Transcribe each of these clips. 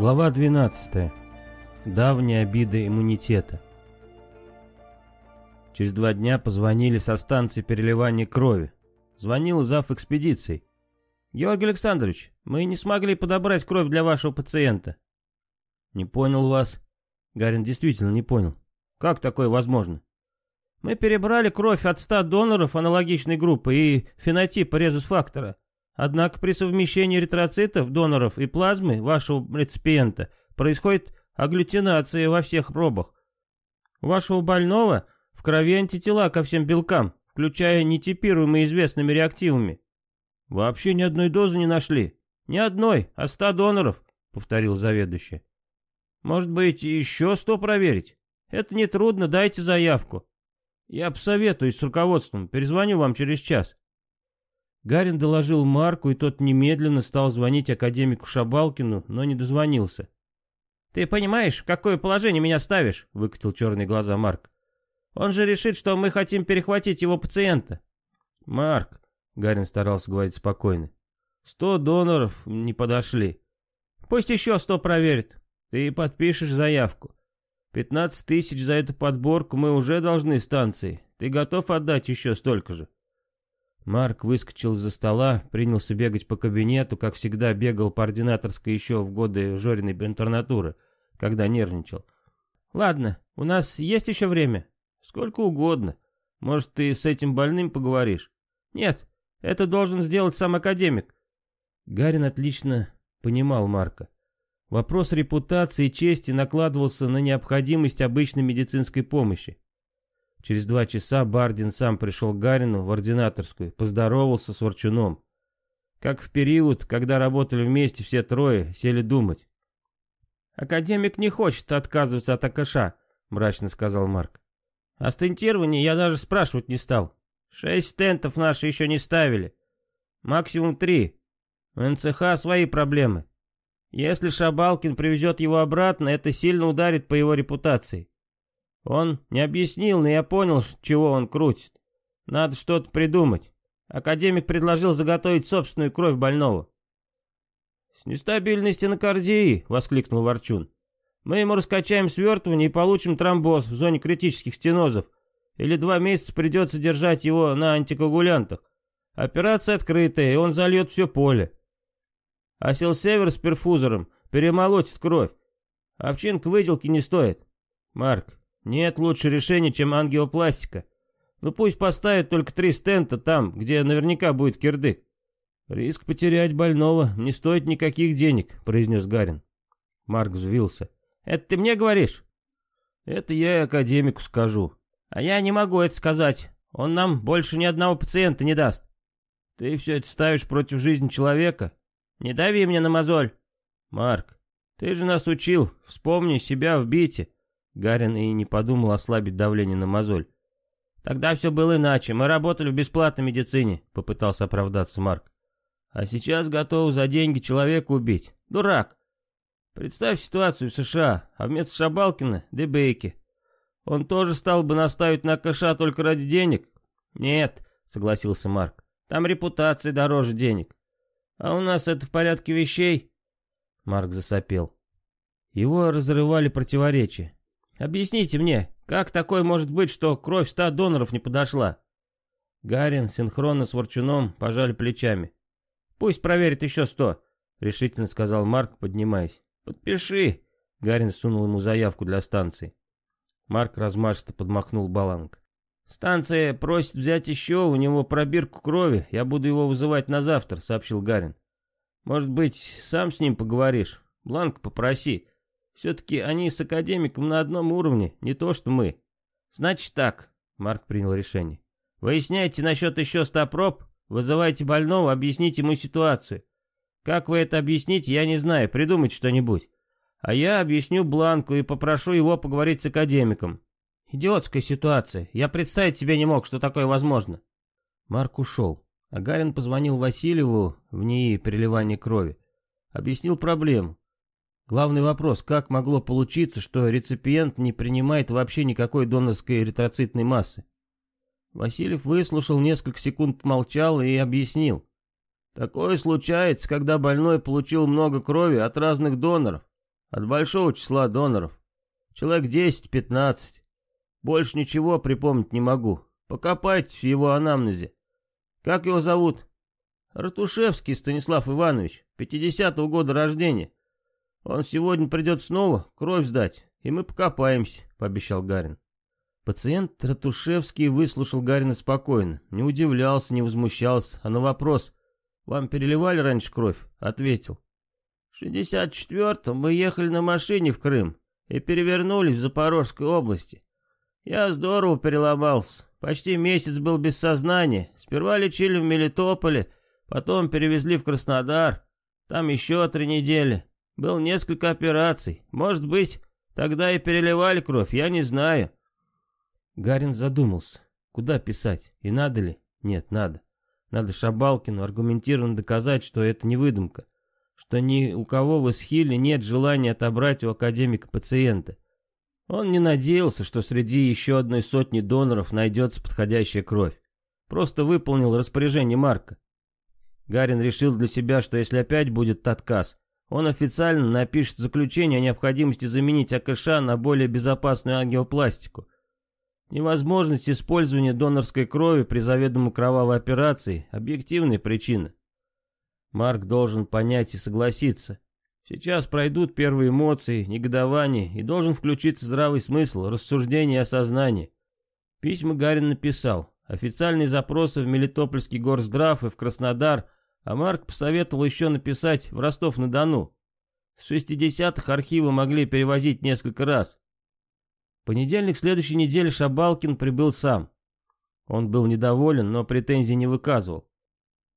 Глава 12. Давняя обида иммунитета. Через два дня позвонили со станции переливания крови. Звонил зав. экспедицией. «Георгий Александрович, мы не смогли подобрать кровь для вашего пациента». «Не понял вас». Гарин действительно не понял. «Как такое возможно?» «Мы перебрали кровь от 100 доноров аналогичной группы и фенотипа резус-фактора. Однако при совмещении эритроцитов, доноров и плазмы вашего реципиента происходит агглютинация во всех пробах. У вашего больного в крови антитела ко всем белкам, включая нетипируемые известными реактивами. Вообще ни одной дозы не нашли. Ни одной, а ста доноров, повторил заведующий. Может быть, еще сто проверить? Это нетрудно, дайте заявку. Я посоветуюсь с руководством, перезвоню вам через час. Гарин доложил Марку, и тот немедленно стал звонить академику Шабалкину, но не дозвонился. «Ты понимаешь, в какое положение меня ставишь?» — выкатил черные глаза Марк. «Он же решит, что мы хотим перехватить его пациента». «Марк», — Гарин старался говорить спокойно, — «сто доноров не подошли. Пусть еще сто проверит. Ты подпишешь заявку. Пятнадцать тысяч за эту подборку мы уже должны станции. Ты готов отдать еще столько же?» Марк выскочил из-за стола, принялся бегать по кабинету, как всегда бегал по ординаторской еще в годы Жориной интернатуры, когда нервничал. «Ладно, у нас есть еще время?» «Сколько угодно. Может, ты с этим больным поговоришь?» «Нет, это должен сделать сам академик». Гарин отлично понимал Марка. Вопрос репутации и чести накладывался на необходимость обычной медицинской помощи. Через два часа Бардин сам пришел к Гарину в ординаторскую, поздоровался с Ворчуном. Как в период, когда работали вместе все трое, сели думать. «Академик не хочет отказываться от АКШ», — мрачно сказал Марк. «О стентировании я даже спрашивать не стал. Шесть стентов наши еще не ставили. Максимум три. У НЦХ свои проблемы. Если Шабалкин привезет его обратно, это сильно ударит по его репутации. Он не объяснил, но я понял, чего он крутит. Надо что-то придумать. Академик предложил заготовить собственную кровь больного. «С нестабильной стенокардией!» — воскликнул Ворчун. «Мы ему раскачаем свертывание и получим тромбоз в зоне критических стенозов. Или два месяца придется держать его на антикоагулянтах. Операция открытая, и он зальет все поле. А север с перфузором перемолотит кровь. Овчинка выделки не стоит. Марк, нет лучше решения, чем ангиопластика. Ну пусть поставят только три стента там, где наверняка будет кирдык. Риск потерять больного не стоит никаких денег, произнес Гарин. Марк взвился. Это ты мне говоришь? Это я и академику скажу. А я не могу это сказать. Он нам больше ни одного пациента не даст. Ты все это ставишь против жизни человека? Не дави мне на мозоль. Марк, ты же нас учил, вспомни себя в бите. Гарин и не подумал ослабить давление на мозоль. «Тогда все было иначе. Мы работали в бесплатной медицине», — попытался оправдаться Марк. «А сейчас готов за деньги человека убить. Дурак. Представь ситуацию в США, а вместо Шабалкина — Дебейки. Он тоже стал бы наставить на кэша только ради денег?» «Нет», — согласился Марк. «Там репутация дороже денег. А у нас это в порядке вещей?» Марк засопел. Его разрывали противоречия. Объясните мне, как такое может быть, что кровь ста доноров не подошла?» Гарин синхронно с Ворчуном пожали плечами. «Пусть проверит еще сто», — решительно сказал Марк, поднимаясь. «Подпиши», — Гарин сунул ему заявку для станции. Марк размашисто подмахнул баланк. «Станция просит взять еще, у него пробирку крови, я буду его вызывать на завтра», — сообщил Гарин. «Может быть, сам с ним поговоришь? Бланк попроси, все-таки они с академиком на одном уровне, не то что мы. Значит так, Марк принял решение. Выясняйте насчет еще ста проб, вызывайте больного, объясните ему ситуацию. Как вы это объясните, я не знаю, придумайте что-нибудь. А я объясню Бланку и попрошу его поговорить с академиком. Идиотская ситуация. Я представить себе не мог, что такое возможно. Марк ушел. А Гарин позвонил Васильеву в НИИ переливания крови. Объяснил проблему. Главный вопрос, как могло получиться, что реципиент не принимает вообще никакой донорской эритроцитной массы? Васильев выслушал, несколько секунд помолчал и объяснил. Такое случается, когда больной получил много крови от разных доноров, От большого числа доноров. Человек 10-15. Больше ничего припомнить не могу. Покопайтесь в его анамнезе. Как его зовут? Ратушевский Станислав Иванович, 50-го года рождения. Он сегодня придет снова кровь сдать, и мы покопаемся, пообещал Гарин. Пациент Ратушевский выслушал Гарина спокойно, не удивлялся, не возмущался, а на вопрос «Вам переливали раньше кровь?» ответил. «В 64-м мы ехали на машине в Крым и перевернулись в Запорожской области. Я здорово переломался, почти месяц был без сознания. Сперва лечили в Мелитополе, потом перевезли в Краснодар, там еще три недели. Был несколько операций, может быть, тогда и переливали кровь, я не знаю». Гарин задумался, куда писать и надо ли? Нет, надо. Надо Шабалкину аргументированно доказать, что это не выдумка, что ни у кого в Исхиле нет желания отобрать у академика пациента. Он не надеялся, что среди еще одной сотни доноров найдется подходящая кровь. Просто выполнил распоряжение Марка. Гарин решил для себя, что если опять будет отказ, он официально напишет заключение о необходимости заменить АКШ на более безопасную ангиопластику, Невозможность использования донорской крови при заведомо кровавой операции – объективная причина. Марк должен понять и согласиться. Сейчас пройдут первые эмоции, негодование, и должен включиться здравый смысл, рассуждение и осознание. Письма Гарин написал, официальные запросы в Мелитопольский горздрав и в Краснодар, а Марк посоветовал еще написать в Ростов-на-Дону. С 60-х архивы могли перевозить несколько раз понедельник следующей недели Шабалкин прибыл сам. Он был недоволен, но претензий не выказывал.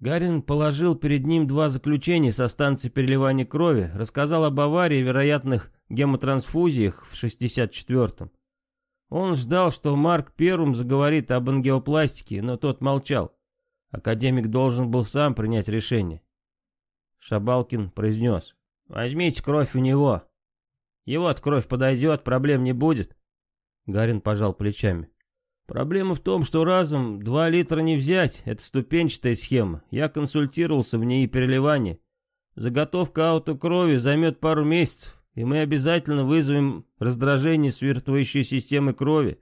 Гарин положил перед ним два заключения со станции переливания крови, рассказал об аварии и вероятных гемотрансфузиях в 64-м. Он ждал, что Марк первым заговорит об ангиопластике, но тот молчал. Академик должен был сам принять решение. Шабалкин произнес. «Возьмите кровь у него. Его-то кровь подойдет, проблем не будет. Гарин пожал плечами. Проблема в том, что разом два литра не взять, это ступенчатая схема. Я консультировался в ней переливание. Заготовка аутокрови займет пару месяцев, и мы обязательно вызовем раздражение свертывающей системы крови.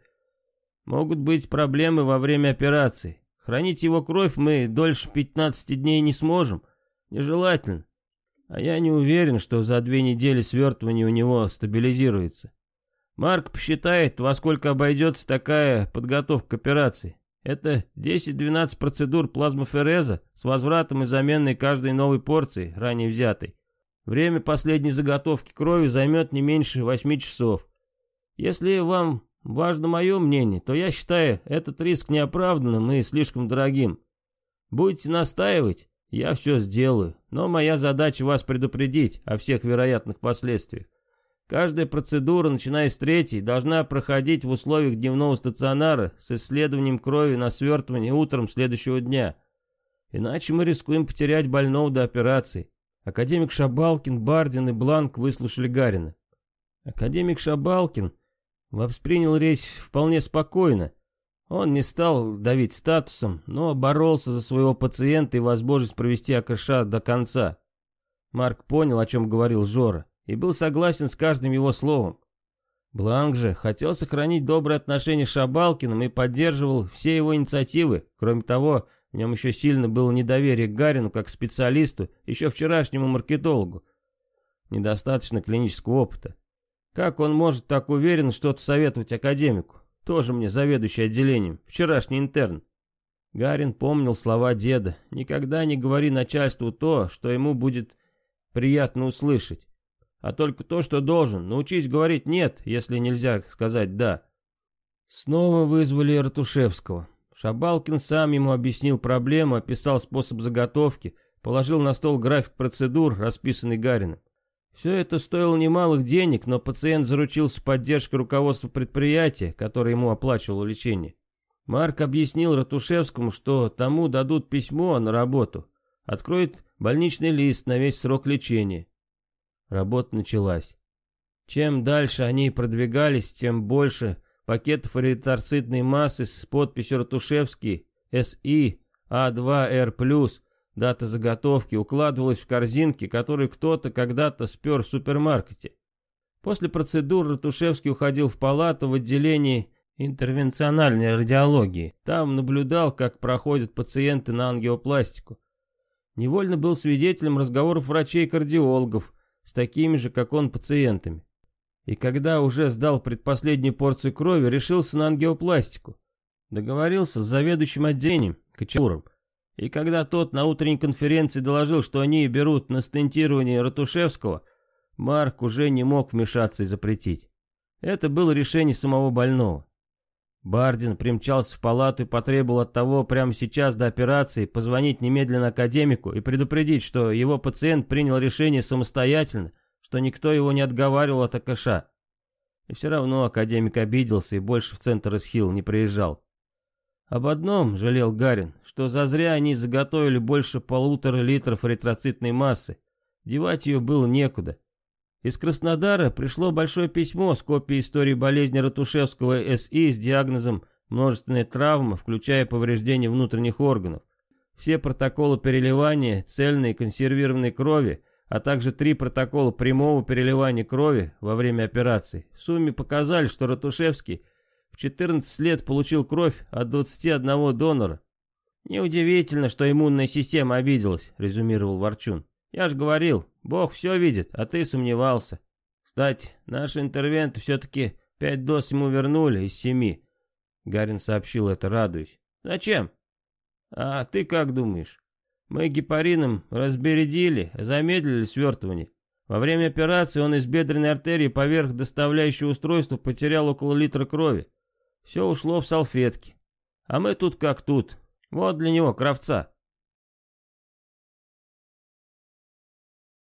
Могут быть проблемы во время операции. Хранить его кровь мы дольше 15 дней не сможем. Нежелательно. А я не уверен, что за две недели свертывание у него стабилизируется. Марк посчитает, во сколько обойдется такая подготовка к операции. Это 10-12 процедур плазмофереза с возвратом и заменой каждой новой порции, ранее взятой. Время последней заготовки крови займет не меньше 8 часов. Если вам важно мое мнение, то я считаю этот риск неоправданным и слишком дорогим. Будете настаивать, я все сделаю, но моя задача вас предупредить о всех вероятных последствиях. Каждая процедура, начиная с третьей, должна проходить в условиях дневного стационара с исследованием крови на свертывание утром следующего дня. Иначе мы рискуем потерять больного до операции. Академик Шабалкин, Бардин и Бланк выслушали Гарина. Академик Шабалкин воспринял речь вполне спокойно. Он не стал давить статусом, но боролся за своего пациента и возможность провести АКШ до конца. Марк понял, о чем говорил Жора и был согласен с каждым его словом. Бланк же хотел сохранить добрые отношения с Шабалкиным и поддерживал все его инициативы. Кроме того, в нем еще сильно было недоверие к Гарину как специалисту, еще вчерашнему маркетологу. Недостаточно клинического опыта. Как он может так уверенно что-то советовать академику? Тоже мне заведующий отделением, вчерашний интерн. Гарин помнил слова деда. «Никогда не говори начальству то, что ему будет приятно услышать а только то, что должен. Научись говорить «нет», если нельзя сказать «да». Снова вызвали Ратушевского. Шабалкин сам ему объяснил проблему, описал способ заготовки, положил на стол график процедур, расписанный Гарином. Все это стоило немалых денег, но пациент заручился поддержкой руководства предприятия, которое ему оплачивало лечение. Марк объяснил Ратушевскому, что тому дадут письмо на работу, откроет больничный лист на весь срок лечения. Работа началась. Чем дальше они продвигались, тем больше пакетов эритроцитной массы с подписью Ратушевский СИ А2Р+, дата заготовки, укладывалась в корзинки, которые кто-то когда-то спер в супермаркете. После процедур Ратушевский уходил в палату в отделении интервенциональной радиологии. Там наблюдал, как проходят пациенты на ангиопластику. Невольно был свидетелем разговоров врачей-кардиологов с такими же, как он, пациентами. И когда уже сдал предпоследнюю порцию крови, решился на ангиопластику. Договорился с заведующим отделением, Кочуром. И когда тот на утренней конференции доложил, что они берут на стентирование Ратушевского, Марк уже не мог вмешаться и запретить. Это было решение самого больного. Бардин примчался в палату и потребовал от того прямо сейчас до операции позвонить немедленно академику и предупредить, что его пациент принял решение самостоятельно, что никто его не отговаривал от АКШ. И все равно академик обиделся и больше в центр Исхил не приезжал. Об одном жалел Гарин, что зазря они заготовили больше полутора литров эритроцитной массы. Девать ее было некуда. Из Краснодара пришло большое письмо с копией истории болезни Ратушевского СИ с диагнозом множественная травма, включая повреждения внутренних органов. Все протоколы переливания цельной консервированной крови, а также три протокола прямого переливания крови во время операции в сумме показали, что Ратушевский в 14 лет получил кровь от 21 донора. «Неудивительно, что иммунная система обиделась», — резюмировал Ворчун. «Я же говорил, Бог все видит, а ты сомневался. Кстати, наши интервенты все-таки пять доз ему вернули из семи. Гарин сообщил это, радуясь. Зачем? А ты как думаешь? Мы гепарином разбередили, замедлили свертывание. Во время операции он из бедренной артерии поверх доставляющего устройства потерял около литра крови. Все ушло в салфетки. А мы тут как тут. Вот для него кровца.